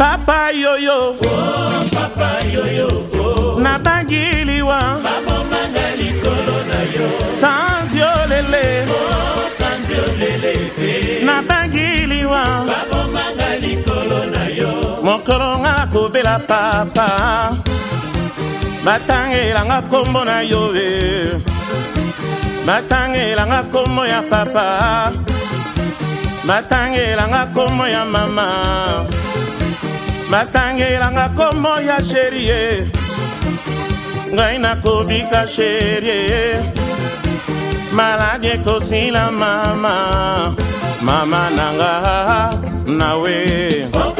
papa yoyo oh, papa yoyo oh. nabangiliwa babomanga likolo na yo tanziolele oh, tanziolele nabangiliwa babomanga likolo na yo mokolo nga kobela papa batangelanga kombo na yo e batangelanga kombo ya papa batangelanga kombo ya mama natangelanga komo ya sherie ngai nakobika sherie maladi ekosila mama mama nanga nawe okay.